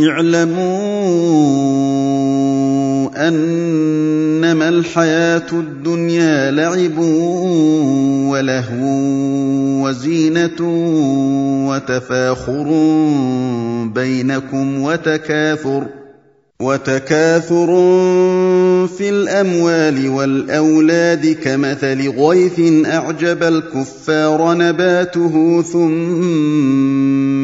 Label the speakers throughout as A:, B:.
A: اعلموا أنما الحياة الدنيا لعب ولهو وزينة وتفاخر بينكم وتكاثر وتكاثر في الأموال والأولاد كمثل غيث أعجب الكفار نباته ثم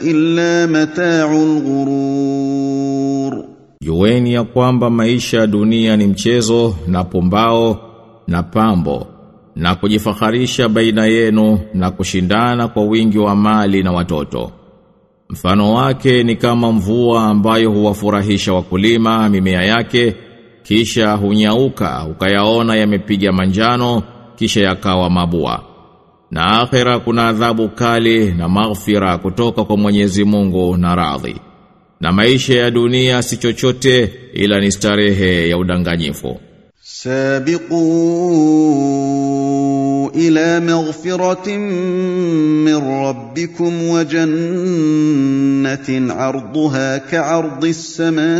A: illa mata'ul ghurur.
B: Yueni ya kwamba maisha ya dunia ni mchezo na pumbao na pambo na kujifaharisha baina yenu na kushindana kwa wingi wa mali na watoto. Mfano wake ni kama mvua ambayo huwafurahisha wakulima mimea yake kisha hunyauka ukayaona yamepiga manjano kisha yakawa mabua. Na akhera kuna adhabu kali na maghfira kutoka kwa Mwenyezi Mungu na radhi. Na maisha ya dunia si chochote ila ni starehe ya udanganyifu.
A: سابقوا إلى مغفرة من ربكم وجنة عرضها كعرض السماء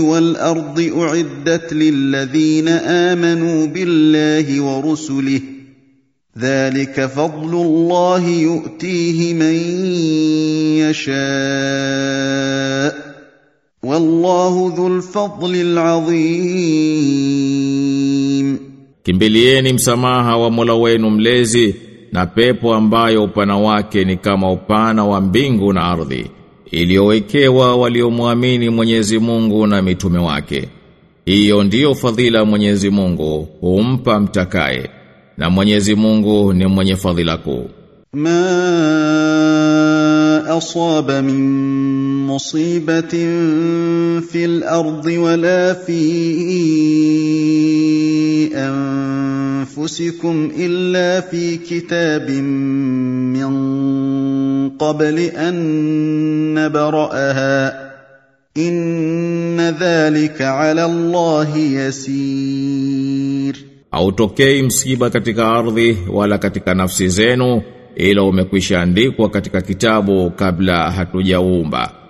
A: والأرض أعدت للذين آمنوا بالله ورسله ذلك فضل الله يؤتيه من يشاء Wallahu dhul fadlil azim.
B: Kimbilieni msamaha wa Mola wenu mlezi na pepo ambayo upana wake ni kama upana wa mbingu na ardhi iliyowekewa waliomwamini Mwenyezi Mungu na mitume wake. Hiyo ndiyo fadhila Mwenyezi Mungu humpa mtakaye na Mwenyezi Mungu ni mwenye fadhila kuu.
A: Ma asaba min مصيبة في الأرض ولا في أنفسكم إلا في كتاب من قبل أن نبرأها إن ذلك على الله يسير
B: أو توكي مصيبة كتك أرض ولا كتك نفس زينو ila umekwisha andikwa katika kitabu kabla hatujaumba. umba.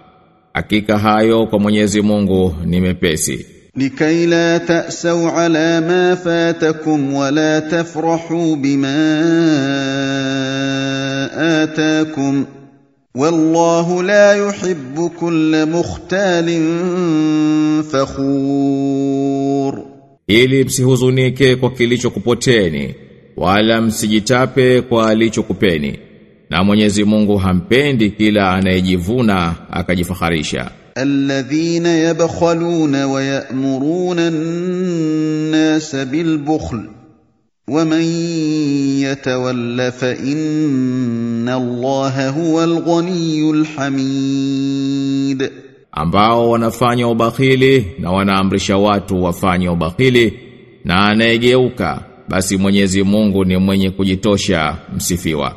B: Hakika hayo kwa Mwenyezi Mungu ni mepesi.
A: Likai la ta'sau ala ma fatakum wa la tafrahu bima atakum. Wallahu la yuhibbu kulla mukhtalin fakhur,
B: ili msihuzunike kwa kilichokupoteni wala msijitape kwa alicho kupeni na Mwenyezi Mungu hampendi kila anayejivuna akajifaharisha.
A: Alladhina yabkhaluna wa ya'muruna an-nasa bil-bukhl wa man yatawalla fa inna Allaha huwal ghaniyyul hamid,
B: ambao wanafanya ubakhili na wanaamrisha watu wafanye ubakhili na anayegeuka basi Mwenyezi Mungu ni mwenye kujitosha msifiwa.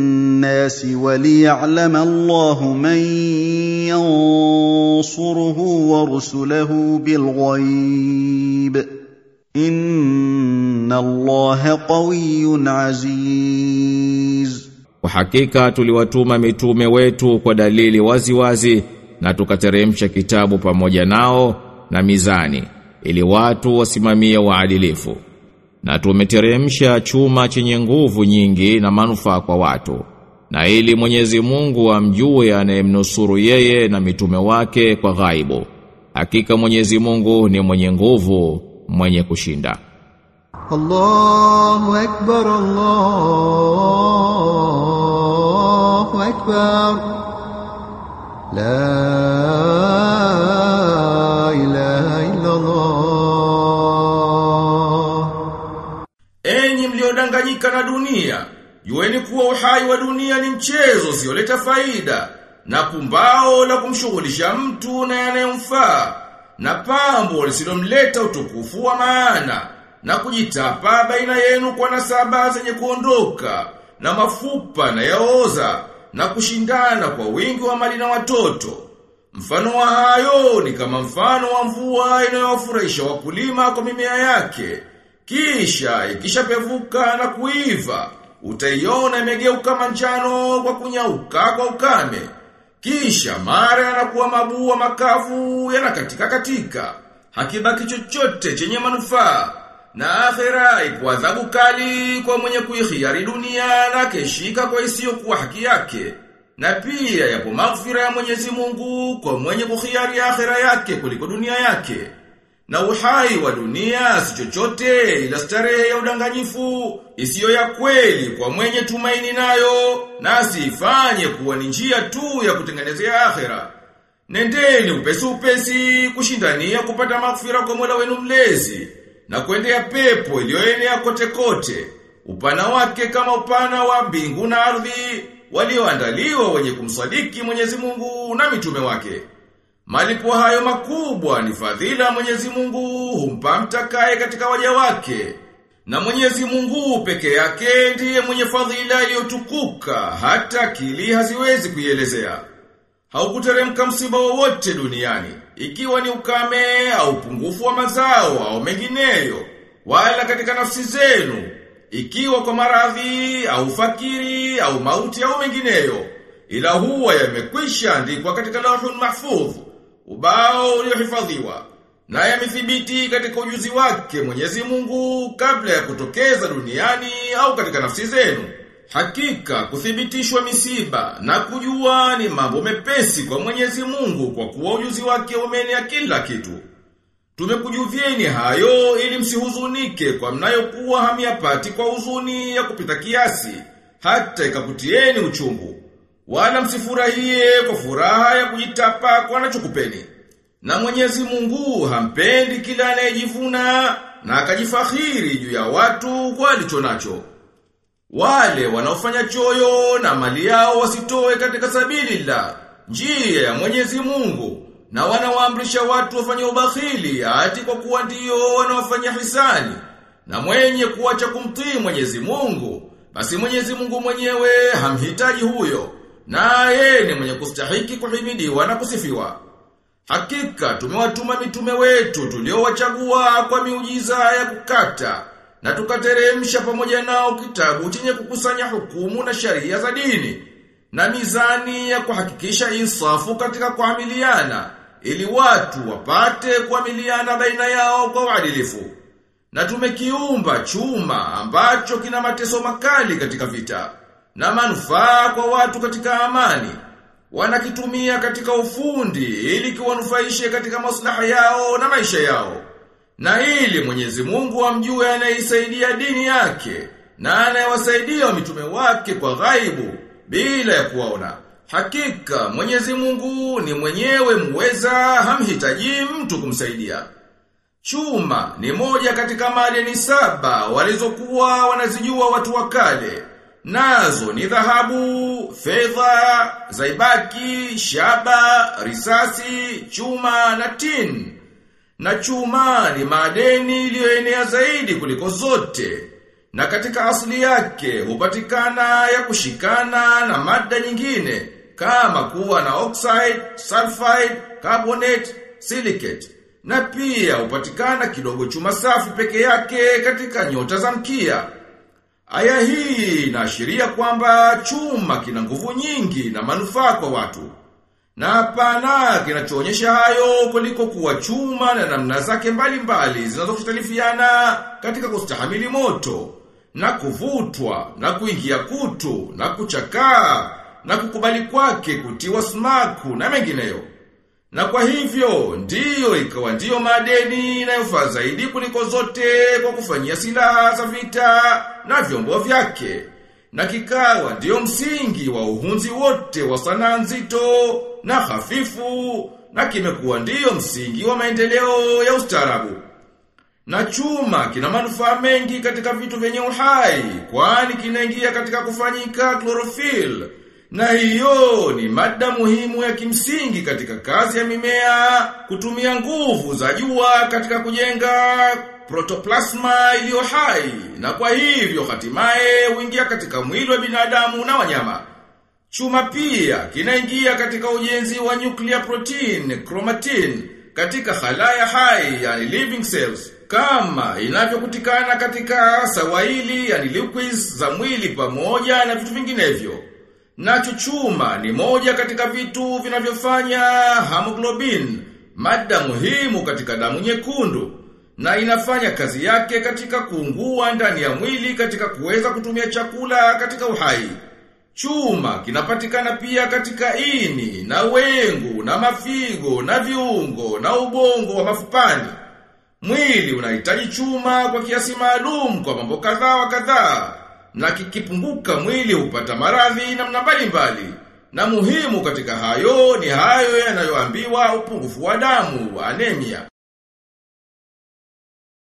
A: وليعلم الله من ينصره ورسله بالغيب إن الله قوي عزيز
B: Kwa hakika tuliwatuma mitume wetu kwa dalili wazi wazi na tukateremsha kitabu pamoja nao na mizani ili watu wasimamie uadilifu. Na tumeteremsha chuma chenye nguvu nyingi na manufaa kwa watu. na ili Mwenyezi Mungu amjue anayemnusuru yeye na mitume wake kwa ghaibu. Hakika Mwenyezi Mungu ni mwenye nguvu, mwenye
C: kushinda.
D: Allahu akbar, Allahu akbar. La ilaha illa Allah.
B: Enyi mliodanganyika na dunia jueni kuwa uhai wa dunia ni mchezo sioleta faida, na pumbao la kumshughulisha mtu na yanayomfaa, na pambo lisilomleta utukufu wa maana, na kujitapa baina yenu kwa nasaba zenye kuondoka, na mafupa na yaoza, na kushindana kwa wingi wa mali na watoto. Mfano wa hayo ni kama mfano wa mvua inayowafurahisha wakulima kwa mimea yake. Kisha ikishapevuka na kuiva, utaiona imegeuka manjano kwa kunyauka kwa ukame. Kisha mara yanakuwa mabua makavu yanakatika katika. Hakibaki chochote chenye manufaa. Na akhira ikuwa kali kwa mwenye kuihiari dunia na keshika kwa isiyokuwa haki yake. Na pia yapo maghfira ya Mwenyezi Mungu kwa mwenye kuhiari akhira yake kuliko dunia yake. Na uhai wa dunia si chochote ila starehe ya udanganyifu isiyo ya kweli kwa mwenye tumaini nayo na asifanye kuwa ni njia tu ya kutengenezea akhera. Nendeni upesi upesi kushindania kupata maghfira kwa Mola wenu mlezi na kuendea pepo iliyoenea kote kote. Upana wake kama upana wa mbingu na ardhi walioandaliwa wenye kumsadiki Mwenyezi Mungu na mitume wake. Malipo hayo makubwa ni fadhila Mwenyezi Mungu humpa mtakaye katika waja wake. Na Mwenyezi Mungu peke yake ndiye mwenye fadhila iliyotukuka hata kili haziwezi kuielezea. Haukuteremka msiba wowote duniani, ikiwa ni ukame au upungufu wa mazao au mengineyo, wala katika nafsi zenu, ikiwa kwa maradhi au fakiri au mauti au mengineyo, ila huwa yamekwisha andikwa katika lauhul mahfudh, ubao uliohifadhiwa. Na yamithibiti katika ujuzi wake Mwenyezi Mungu kabla ya kutokeza duniani au katika nafsi zenu. Hakika kuthibitishwa misiba na kujua ni mambo mepesi kwa Mwenyezi Mungu kwa kuwa ujuzi wake umenea kila kitu. Tumekujuvieni hayo ili msihuzunike kwa mnayokuwa hamyapati kwa huzuni ya kupita kiasi, hata ikakutieni uchungu. Wala msifurahie kwa furaha ya kujitapa kwa anachokupeni. Na Mwenyezi Mungu hampendi kila anayejivuna na akajifakhiri juu ya watu kwa alicho nacho. Wale wanaofanya choyo na mali yao wasitoe katika sabili la njia ya Mwenyezi Mungu na wanawaamrisha watu wafanye ubakhili ati kwa kuwa ndio wanaofanya hisani na mwenye kuacha kumtii Mwenyezi Mungu basi Mwenyezi Mungu mwenyewe hamhitaji huyo na ni mwenye kustahiki kuhimidiwa na kusifiwa Hakika tumewatuma mitume wetu tuliowachagua kwa miujiza ya kukata na tukateremsha pamoja nao kitabu chenye kukusanya hukumu na sharia za dini na mizani ya kuhakikisha insafu katika kuamiliana ili watu wapate kuamiliana baina yao kwa uadilifu. Na tumekiumba chuma ambacho kina mateso makali katika vita na manufaa kwa watu katika amani. Wanakitumia katika ufundi ili kiwanufaishe katika maslaha yao na maisha yao. Na ili Mwenyezi Mungu amjue anayeisaidia dini yake na anayewasaidia mitume wake kwa ghaibu bila ya kuwaona. Hakika Mwenyezi Mungu ni mwenyewe muweza hamhitaji mtu kumsaidia. Chuma ni moja katika madeni saba walizokuwa wanazijua watu wa kale. Nazo ni dhahabu, fedha, zaibaki, shaba, risasi, chuma na tin. Na chuma ni madeni iliyoenea zaidi kuliko zote. Na katika asili yake hupatikana ya kushikana na mada nyingine kama kuwa na oxide, sulfide, carbonate, silicate. Na pia hupatikana kidogo chuma safi peke yake katika nyota za mkia. Aya hii inaashiria kwamba chuma kina nguvu nyingi na manufaa kwa watu. Na hapana kinachoonyesha hayo kuliko kuwa chuma na namna zake mbalimbali zinazokhtalifiana katika kustahamili moto na kuvutwa na kuingia kutu na kuchakaa na kukubali kwake kutiwa smaku na mengineyo. Na kwa hivyo, ndiyo ikawa ndiyo madeni inayofaa zaidi kuliko zote kwa kufanyia silaha za vita na vyombo vyake. Na kikawa ndiyo msingi wa uhunzi wote wa sanaa nzito na hafifu na kimekuwa ndiyo msingi wa maendeleo ya ustaarabu. Na chuma kina manufaa mengi katika vitu vyenye uhai, kwani kinaingia katika kufanyika chlorophyll. Na hiyo ni mada muhimu ya kimsingi katika kazi ya mimea, kutumia nguvu za jua katika kujenga protoplasma iliyo hai, na kwa hivyo hatimaye huingia katika mwili wa binadamu na wanyama. Chuma pia kinaingia katika ujenzi wa nuclear protein, chromatin, katika halaya hai, yani living cells, kama inavyokutikana katika sawaili, yani liquids za mwili pamoja na vitu vinginevyo. Nacho chuma ni moja katika vitu vinavyofanya hemoglobin, mada muhimu katika damu nyekundu, na inafanya kazi yake katika kuungua ndani ya mwili katika kuweza kutumia chakula katika uhai. Chuma kinapatikana pia katika ini, na wengu, na mafigo, na viungo, na ubongo wa mafupani. Mwili unahitaji chuma kwa kiasi maalum kwa mambo kadhaa wa kadhaa, na kikipunguka mwili hupata maradhi na namna mbalimbali. Na muhimu katika hayo ni hayo yanayoambiwa upungufu wa damu, anemia.